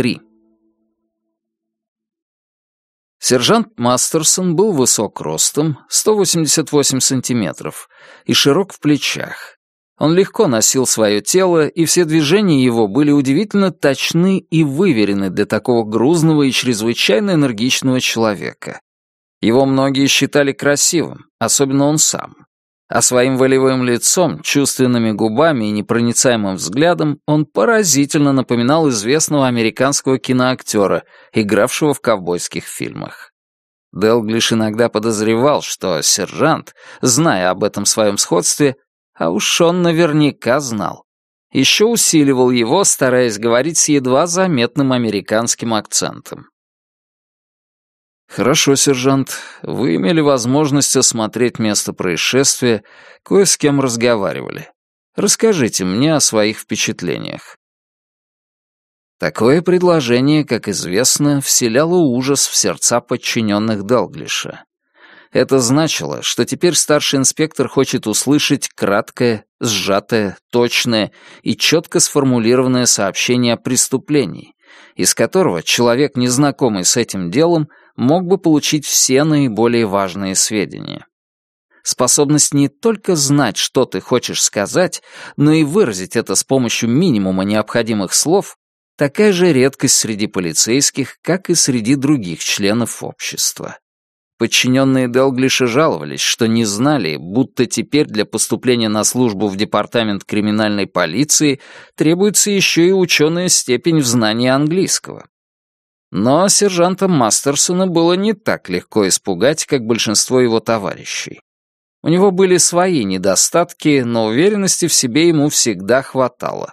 3. Сержант Мастерсон был высок ростом, 188 сантиметров, и широк в плечах. Он легко носил свое тело, и все движения его были удивительно точны и выверены для такого грузного и чрезвычайно энергичного человека. Его многие считали красивым, особенно он сам. А своим волевым лицом, чувственными губами и непроницаемым взглядом он поразительно напоминал известного американского киноактера, игравшего в ковбойских фильмах. Делглиш иногда подозревал, что сержант, зная об этом своем сходстве, а уж он наверняка знал, еще усиливал его, стараясь говорить с едва заметным американским акцентом. «Хорошо, сержант. Вы имели возможность осмотреть место происшествия, кое с кем разговаривали. Расскажите мне о своих впечатлениях». Такое предложение, как известно, вселяло ужас в сердца подчиненных Далглиша. Это значило, что теперь старший инспектор хочет услышать краткое, сжатое, точное и четко сформулированное сообщение о преступлении, из которого человек, незнакомый с этим делом, мог бы получить все наиболее важные сведения. Способность не только знать, что ты хочешь сказать, но и выразить это с помощью минимума необходимых слов — такая же редкость среди полицейских, как и среди других членов общества. Подчиненные Делглиша жаловались, что не знали, будто теперь для поступления на службу в департамент криминальной полиции требуется еще и ученая степень в знании английского. Но сержанта Мастерсона было не так легко испугать, как большинство его товарищей. У него были свои недостатки, но уверенности в себе ему всегда хватало.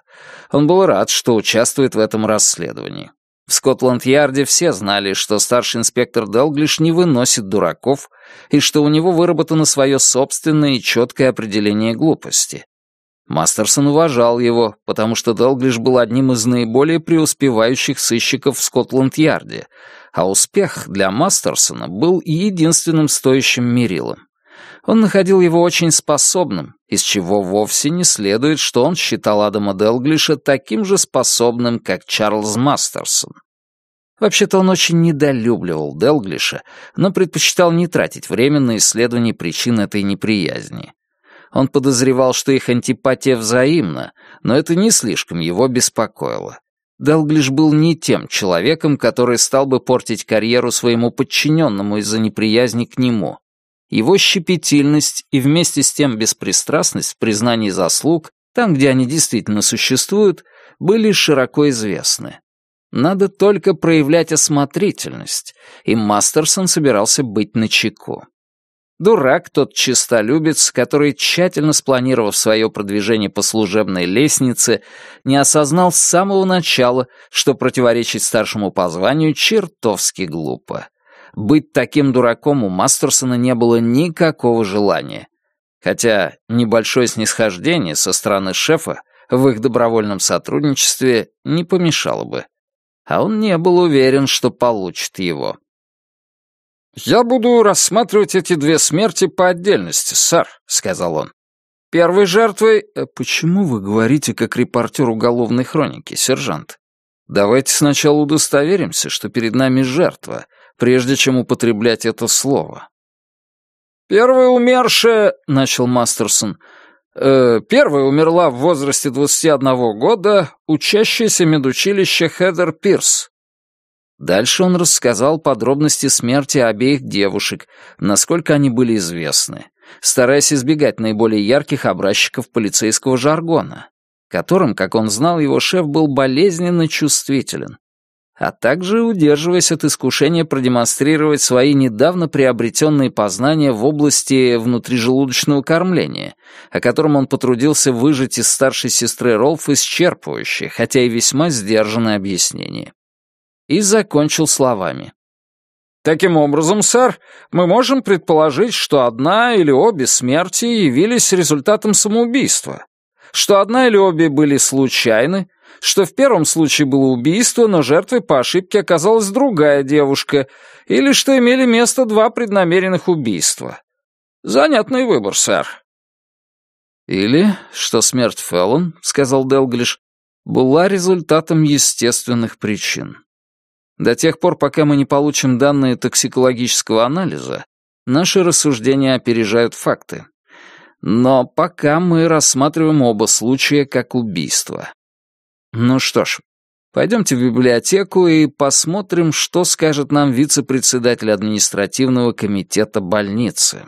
Он был рад, что участвует в этом расследовании. В Скотланд-Ярде все знали, что старший инспектор Делглиш не выносит дураков и что у него выработано свое собственное и четкое определение глупости. Мастерсон уважал его, потому что Делглиш был одним из наиболее преуспевающих сыщиков в Скотланд-Ярде, а успех для Мастерсона был единственным стоящим мерилом. Он находил его очень способным, из чего вовсе не следует, что он считал Адама Делглиша таким же способным, как Чарльз Мастерсон. Вообще-то он очень недолюбливал Делглиша, но предпочитал не тратить время на исследование причин этой неприязни. Он подозревал, что их антипатия взаимна, но это не слишком его беспокоило. Делглиш был не тем человеком, который стал бы портить карьеру своему подчиненному из-за неприязни к нему. Его щепетильность и вместе с тем беспристрастность в признании заслуг, там, где они действительно существуют, были широко известны. Надо только проявлять осмотрительность, и Мастерсон собирался быть начеку. Дурак тот чистолюбец, который, тщательно спланировав свое продвижение по служебной лестнице, не осознал с самого начала, что противоречить старшему по званию чертовски глупо. Быть таким дураком у Мастерсона не было никакого желания. Хотя небольшое снисхождение со стороны шефа в их добровольном сотрудничестве не помешало бы. А он не был уверен, что получит его. «Я буду рассматривать эти две смерти по отдельности, сэр», — сказал он. «Первой жертвой...» э, «Почему вы говорите как репортер уголовной хроники, сержант? Давайте сначала удостоверимся, что перед нами жертва, прежде чем употреблять это слово». «Первая умершая...» — начал Мастерсон. Э, «Первая умерла в возрасте 21 года, учащаяся медучилища Хедер Пирс. Дальше он рассказал подробности смерти обеих девушек, насколько они были известны, стараясь избегать наиболее ярких образчиков полицейского жаргона, которым, как он знал, его шеф был болезненно чувствителен, а также удерживаясь от искушения продемонстрировать свои недавно приобретенные познания в области внутрижелудочного кормления, о котором он потрудился выжать из старшей сестры Ролф исчерпывающее, хотя и весьма сдержанное объяснение и закончил словами. Таким образом, сэр, мы можем предположить, что одна или обе смерти явились результатом самоубийства, что одна или обе были случайны, что в первом случае было убийство, но жертвой по ошибке оказалась другая девушка, или что имели место два преднамеренных убийства. Занятный выбор, сэр. Или, что смерть Феллон, сказал Делглиш, была результатом естественных причин. До тех пор, пока мы не получим данные токсикологического анализа, наши рассуждения опережают факты. Но пока мы рассматриваем оба случая как убийство. Ну что ж, пойдемте в библиотеку и посмотрим, что скажет нам вице-председатель административного комитета больницы.